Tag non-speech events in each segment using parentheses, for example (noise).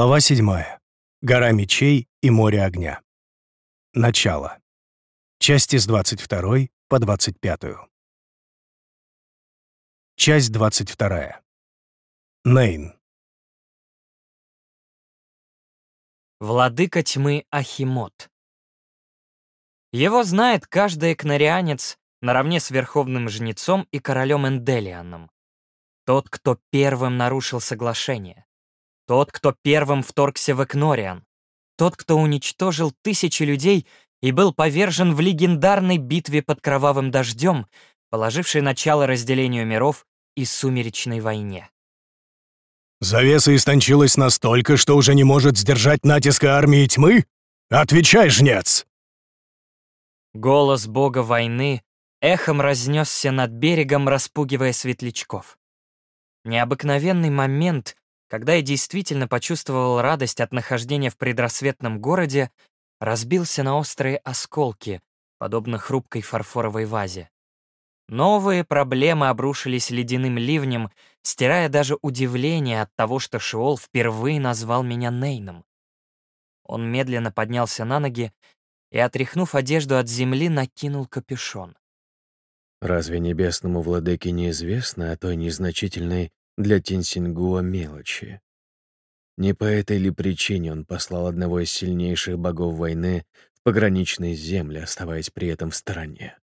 Глава 7. Гора мечей и море огня. Начало. Части с 22 по 25. Часть 22. Нейн. Владыка тьмы Ахимот. Его знает каждый экнарианец наравне с Верховным Жнецом и королем Энделианом. Тот, кто первым нарушил соглашение. Тот, кто первым вторгся в Экнориан. Тот, кто уничтожил тысячи людей и был повержен в легендарной битве под кровавым дождем, положившей начало разделению миров и сумеречной войне. «Завеса истончилась настолько, что уже не может сдержать натиска армии тьмы? Отвечай, жнец!» Голос бога войны эхом разнесся над берегом, распугивая светлячков. Необыкновенный момент, когда я действительно почувствовал радость от нахождения в предрассветном городе, разбился на острые осколки, подобно хрупкой фарфоровой вазе. Новые проблемы обрушились ледяным ливнем, стирая даже удивление от того, что Шиол впервые назвал меня Нейном. Он медленно поднялся на ноги и, отряхнув одежду от земли, накинул капюшон. Разве небесному владыке неизвестно о той незначительной для Тинсингуа мелочи? Не по этой ли причине он послал одного из сильнейших богов войны в пограничные земли, оставаясь при этом в стороне?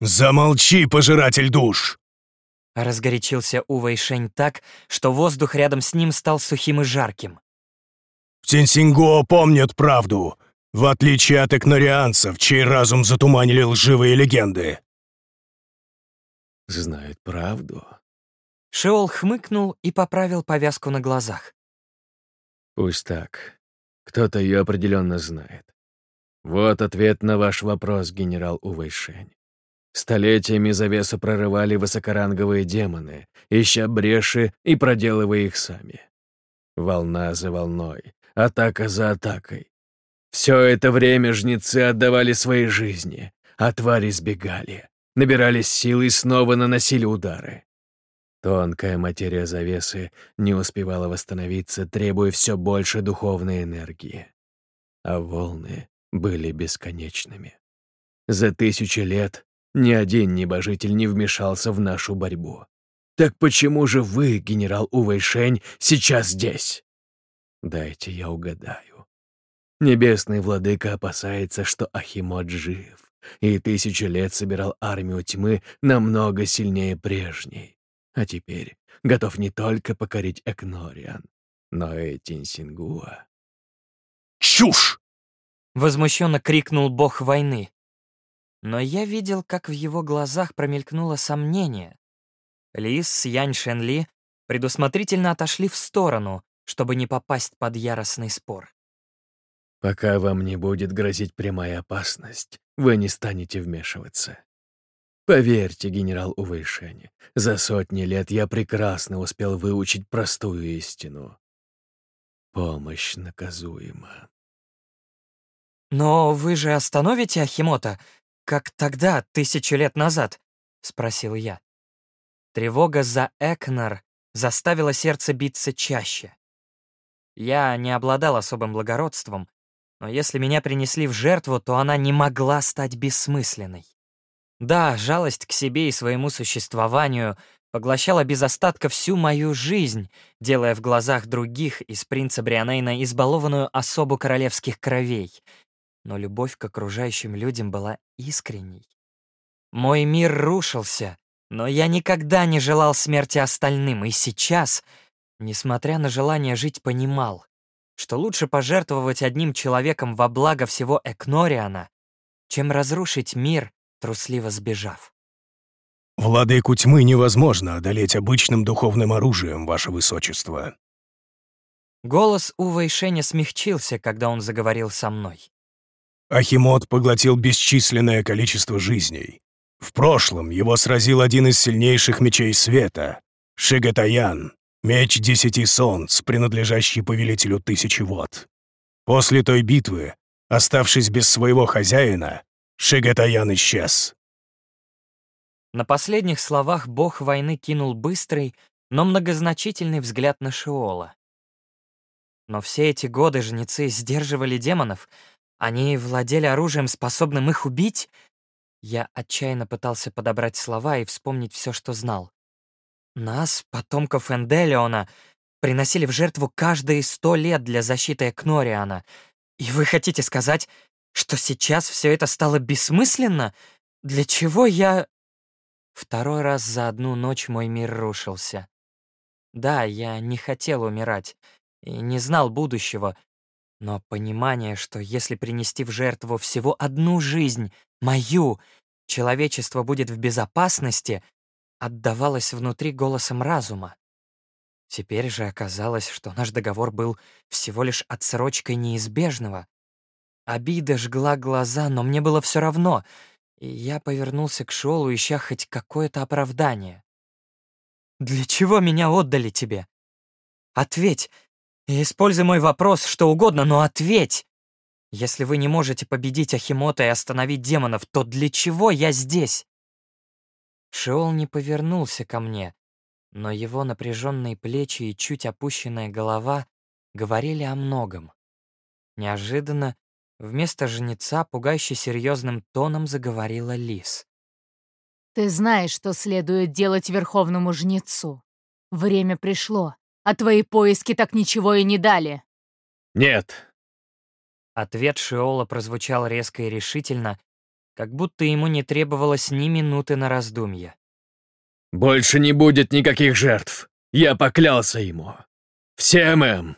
«Замолчи, пожиратель душ!» Разгорячился Ува Шень так, что воздух рядом с ним стал сухим и жарким. В Тинсингуа помнят правду, в отличие от экнорианцев, чей разум затуманили лживые легенды. Знает правду. Шеол хмыкнул и поправил повязку на глазах. Пусть так. Кто-то ее определенно знает. Вот ответ на ваш вопрос, генерал Увайшень. Столетиями завесу прорывали высокоранговые демоны, ища бреши и проделывая их сами. Волна за волной, атака за атакой. Все это время жнецы отдавали свои жизни, а твари сбегали, набирались силы и снова наносили удары. Тонкая материя завесы не успевала восстановиться, требуя все больше духовной энергии. А волны были бесконечными. За тысячи лет ни один небожитель не вмешался в нашу борьбу. Так почему же вы, генерал Увэйшень, сейчас здесь? Дайте я угадаю. Небесный владыка опасается, что Ахимот жив, и тысячи лет собирал армию тьмы намного сильнее прежней. А теперь готов не только покорить Экнориан, но и Тинсингуа. «Чушь!» — возмущенно крикнул бог войны. Но я видел, как в его глазах промелькнуло сомнение. Лис с Янь Шенли предусмотрительно отошли в сторону, чтобы не попасть под яростный спор. Пока вам не будет грозить прямая опасность, вы не станете вмешиваться. Поверьте, генерал Увейшень, за сотни лет я прекрасно успел выучить простую истину. Помощь наказуема. «Но вы же остановите Ахимота, как тогда, тысячу лет назад?» — спросил я. Тревога за Экнар заставила сердце биться чаще. Я не обладал особым благородством, но если меня принесли в жертву, то она не могла стать бессмысленной. Да, жалость к себе и своему существованию поглощала без остатка всю мою жизнь, делая в глазах других из принца Брианейна избалованную особу королевских кровей. Но любовь к окружающим людям была искренней. Мой мир рушился, но я никогда не желал смерти остальным, и сейчас, несмотря на желание жить, понимал, что лучше пожертвовать одним человеком во благо всего Экнориана, чем разрушить мир, трусливо сбежав. «Владыку тьмы невозможно одолеть обычным духовным оружием, ваше высочество». Голос Ува Ишеня смягчился, когда он заговорил со мной. Ахимот поглотил бесчисленное количество жизней. В прошлом его сразил один из сильнейших мечей света — Шигатаян, меч десяти солнц, принадлежащий повелителю тысячи вод. После той битвы, оставшись без своего хозяина, Шигатаян исчез. На последних словах бог войны кинул быстрый, но многозначительный взгляд на Шиола. Но все эти годы жнецы сдерживали демонов. Они владели оружием, способным их убить. Я отчаянно пытался подобрать слова и вспомнить все, что знал. Нас, потомков Энделиона, приносили в жертву каждые сто лет для защиты Экнориана. И вы хотите сказать, что сейчас все это стало бессмысленно? Для чего я... Второй раз за одну ночь мой мир рушился. Да, я не хотел умирать и не знал будущего, но понимание, что если принести в жертву всего одну жизнь, мою, человечество будет в безопасности, отдавалось внутри голосом разума. Теперь же оказалось, что наш договор был всего лишь отсрочкой неизбежного. Обида жгла глаза, но мне было все равно, и я повернулся к Шолу, ища хоть какое-то оправдание. «Для чего меня отдали тебе? Ответь, и используй мой вопрос что угодно, но ответь! Если вы не можете победить Ахимота и остановить демонов, то для чего я здесь?» Шиол не повернулся ко мне, но его напряженные плечи и чуть опущенная голова говорили о многом. Неожиданно вместо жнеца пугающе серьезным тоном заговорила Лис. «Ты знаешь, что следует делать верховному жнецу. Время пришло, а твои поиски так ничего и не дали». «Нет». Ответ Шиола прозвучал резко и решительно, как будто ему не требовалось ни минуты на раздумье. «Больше не будет никаких жертв. Я поклялся ему. Всем им!»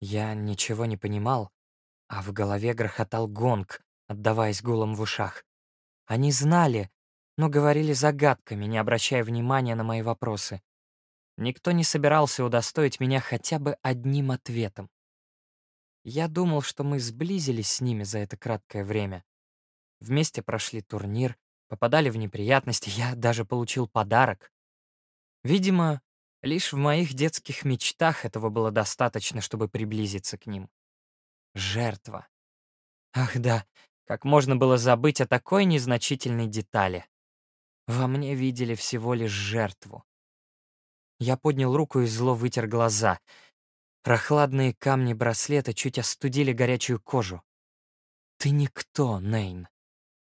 Я ничего не понимал, а в голове грохотал гонг, отдаваясь гулом в ушах. Они знали, но говорили загадками, не обращая внимания на мои вопросы. Никто не собирался удостоить меня хотя бы одним ответом. Я думал, что мы сблизились с ними за это краткое время. Вместе прошли турнир, попадали в неприятности, (laughs) я даже получил подарок. Видимо, лишь в моих детских мечтах этого было достаточно, чтобы приблизиться к ним. Жертва. Ах да, как можно было забыть о такой незначительной детали. Во мне видели всего лишь жертву. Я поднял руку и зло вытер глаза. Прохладные камни браслета чуть остудили горячую кожу. «Ты никто, Нейн.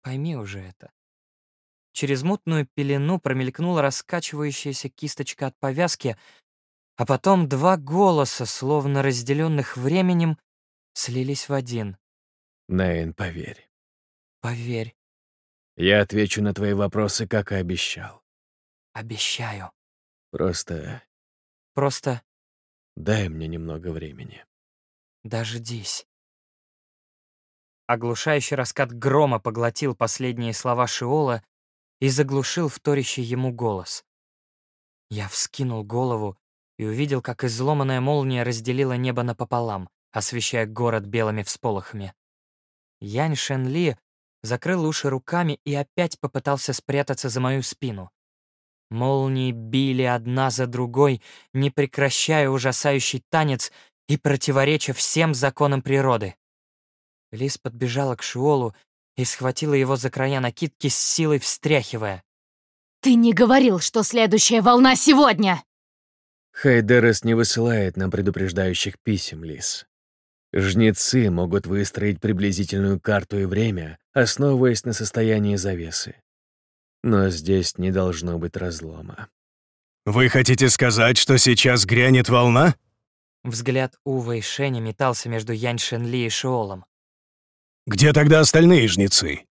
Пойми уже это. Через мутную пелену промелькнула раскачивающаяся кисточка от повязки, а потом два голоса, словно разделенных временем, слились в один. Нейн, поверь. Поверь. Я отвечу на твои вопросы, как и обещал. Обещаю. Просто... Просто Дай мне немного времени. дождись. Оглушающий раскат грома поглотил последние слова Шиола и заглушил вторящий ему голос. Я вскинул голову и увидел, как изломанная молния разделила небо напополам, освещая город белыми всполохами. Янь Шенли закрыл уши руками и опять попытался спрятаться за мою спину. Молнии били одна за другой, не прекращая ужасающий танец и противореча всем законам природы. Лис подбежала к Шиолу и схватила его за края накидки с силой встряхивая. «Ты не говорил, что следующая волна сегодня!» Хайдерес не высылает нам предупреждающих писем, Лис. Жнецы могут выстроить приблизительную карту и время, основываясь на состоянии завесы. Но здесь не должно быть разлома. Вы хотите сказать, что сейчас грянет волна? Взгляд Ува и Шеня метался между Янь Шенли и Шиолом. Где тогда остальные жнецы?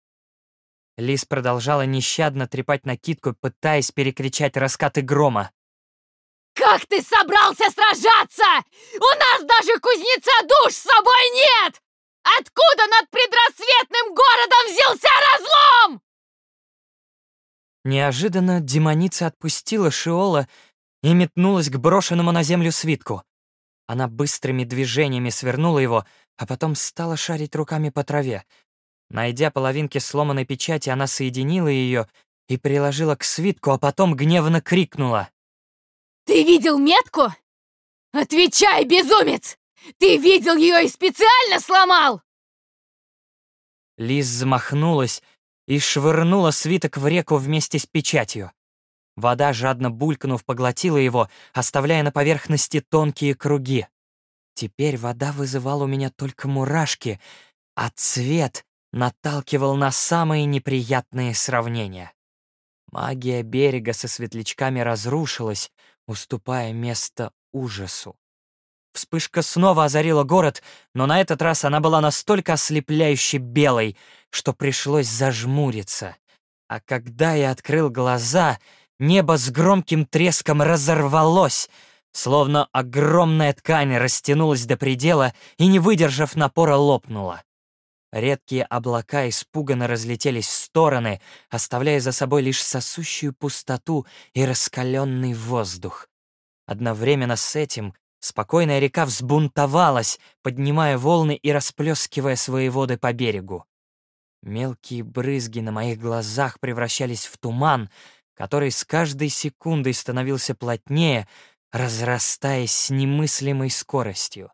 Лис продолжала нещадно трепать накидку, пытаясь перекричать раскаты грома. «Как ты собрался сражаться? У нас даже кузнеца душ с собой нет! Откуда над предрассветным городом взялся разлом?» Неожиданно демоница отпустила Шиола и метнулась к брошенному на землю свитку. Она быстрыми движениями свернула его, а потом стала шарить руками по траве. Найдя половинки сломанной печати, она соединила ее и приложила к свитку, а потом гневно крикнула. «Ты видел метку? Отвечай, безумец! Ты видел ее и специально сломал!» Лиз замахнулась и швырнула свиток в реку вместе с печатью. Вода, жадно булькнув, поглотила его, оставляя на поверхности тонкие круги. Теперь вода вызывала у меня только мурашки, а цвет наталкивал на самые неприятные сравнения. Магия берега со светлячками разрушилась, уступая место ужасу. Вспышка снова озарила город, но на этот раз она была настолько ослепляюще белой, что пришлось зажмуриться. А когда я открыл глаза, небо с громким треском разорвалось, словно огромная ткань растянулась до предела и, не выдержав напора, лопнула. Редкие облака испуганно разлетелись в стороны, оставляя за собой лишь сосущую пустоту и раскаленный воздух. Одновременно с этим спокойная река взбунтовалась, поднимая волны и расплескивая свои воды по берегу. Мелкие брызги на моих глазах превращались в туман, который с каждой секундой становился плотнее, разрастаясь с немыслимой скоростью.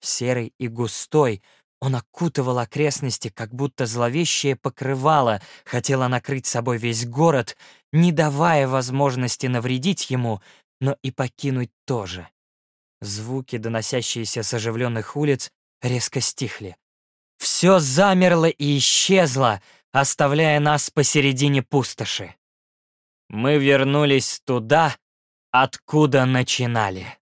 Серый и густой — он окутывал окрестности, как будто зловещее покрывало хотело накрыть собой весь город, не давая возможности навредить ему, но и покинуть тоже. Звуки, доносящиеся с оживленных улиц, резко стихли. Все замерло и исчезло, оставляя нас посередине пустоши. Мы вернулись туда, откуда начинали.